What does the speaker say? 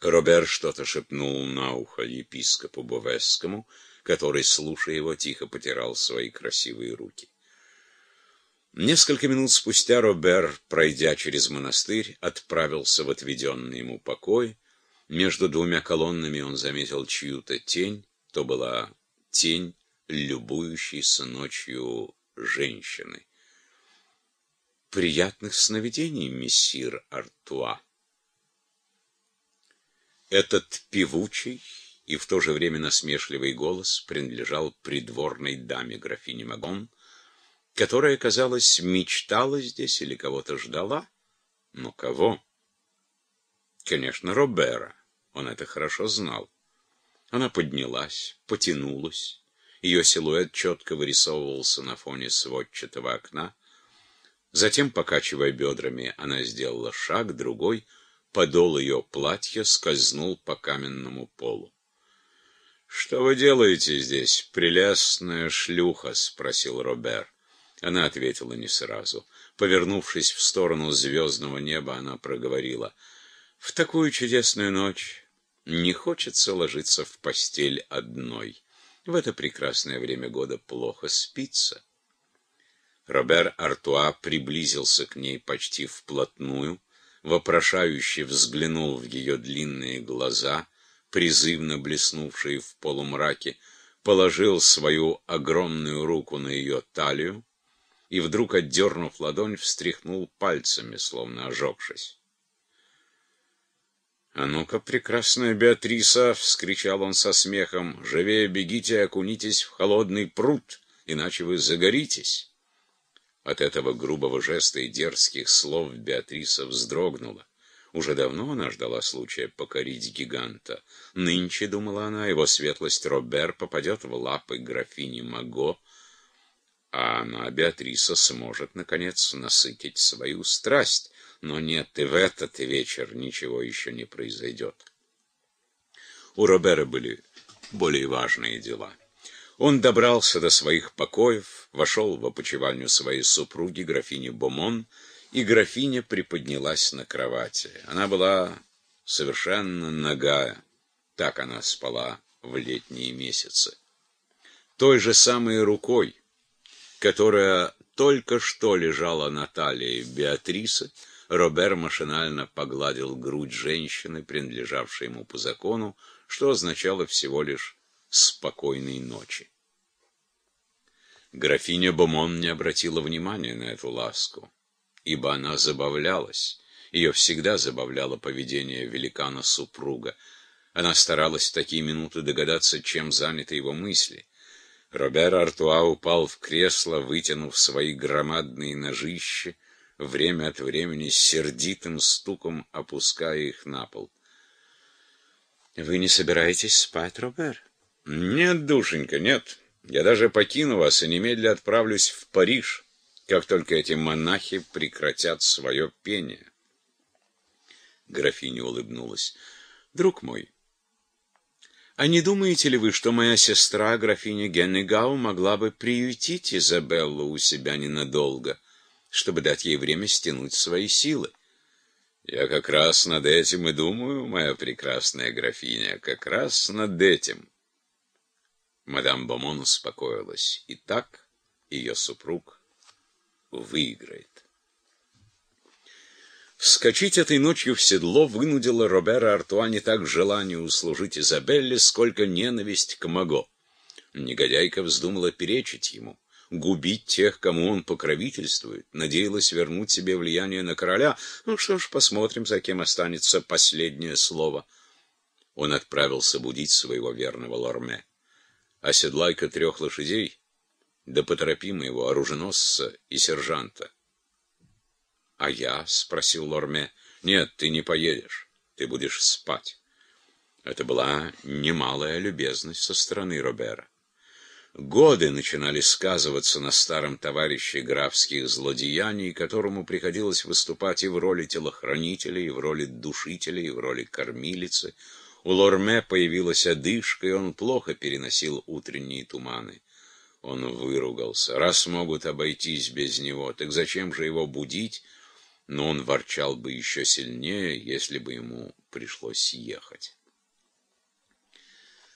Робер что-то шепнул на ухо епископу Бовесскому, который, слушая его, тихо потирал свои красивые руки. Несколько минут спустя Робер, пройдя через монастырь, отправился в отведенный ему покой. Между двумя колоннами он заметил чью-то тень, то была тень любующейся ночью женщины. «Приятных сновидений, мессир Артуа!» Этот певучий и в то же время насмешливый голос принадлежал придворной даме графине Магон, которая, казалось, мечтала здесь или кого-то ждала. Но кого? Конечно, Робера. Он это хорошо знал. Она поднялась, потянулась. Ее силуэт четко вырисовывался на фоне сводчатого окна. Затем, покачивая бедрами, она сделала шаг, другой — подол ее платья скользнул по каменному полу. «Что вы делаете здесь, прелестная шлюха?» — спросил Робер. Она ответила не сразу. Повернувшись в сторону звездного неба, она проговорила. «В такую чудесную ночь не хочется ложиться в постель одной. В это прекрасное время года плохо спится». Робер Артуа приблизился к ней почти вплотную, вопрошающе взглянул в ее длинные глаза, призывно блеснувшие в полумраке, положил свою огромную руку на ее талию и, вдруг отдернув ладонь, встряхнул пальцами, словно ожегшись. «А ну-ка, прекрасная Беатриса!» — вскричал он со смехом. «Живее бегите и окунитесь в холодный пруд, иначе вы загоритесь!» От этого грубого жеста и дерзких слов Беатриса вздрогнула. Уже давно она ждала случая покорить гиганта. Нынче, думала она, его светлость Робер попадет в лапы графини Маго, а она, Беатриса, сможет, наконец, насытить свою страсть. Но нет, и в этот вечер ничего еще не произойдет. У Робера были более важные дела. Он добрался до своих покоев, вошел в опочивальню своей супруги, графини Бомон, и графиня приподнялась на кровати. Она была совершенно нагая. Так она спала в летние месяцы. Той же самой рукой, которая только что лежала на талии Беатрисы, Робер машинально погладил грудь женщины, принадлежавшей ему по закону, что означало всего лишь спокойной ночи. Графиня Бомон не обратила внимания на эту ласку, ибо она забавлялась. Ее всегда забавляло поведение великана-супруга. Она старалась в такие минуты догадаться, чем заняты его мысли. Робер Артуа упал в кресло, вытянув свои громадные ножища, время от времени сердитым стуком опуская их на пол. «Вы не собираетесь спать, Робер?» Нет, душенька, нет. Я даже покину вас и немедля отправлюсь в Париж, как только эти монахи прекратят свое пение. Графиня улыбнулась. Друг мой, а не думаете ли вы, что моя сестра, графиня Геннегау, могла бы приютить Изабеллу у себя ненадолго, чтобы дать ей время стянуть свои силы? Я как раз над этим и думаю, моя прекрасная графиня, как раз над этим. Мадам Бомон успокоилась. И так ее супруг выиграет. Вскочить этой ночью в седло вынудило Робера Артуа не так желание услужить Изабелле, сколько ненависть к Маго. Негодяйка вздумала перечить ему, губить тех, кому он покровительствует, надеялась вернуть себе влияние на короля. Ну что ж, посмотрим, за кем останется последнее слово. Он отправился будить своего верного Лорме оседлай-ка трех лошадей, да поторопи моего оруженосца и сержанта. — А я? — спросил Лорме. — Нет, ты не поедешь, ты будешь спать. Это была немалая любезность со стороны Робера. Годы начинали сказываться на старом товарище графских злодеяний, которому приходилось выступать и в роли телохранителя, и в роли душителя, и в роли кормилицы — у Лорме появилась одышка, и он плохо переносил утренние туманы. Он выругался. Раз могут обойтись без него, так зачем же его будить? Но он ворчал бы еще сильнее, если бы ему пришлось ехать.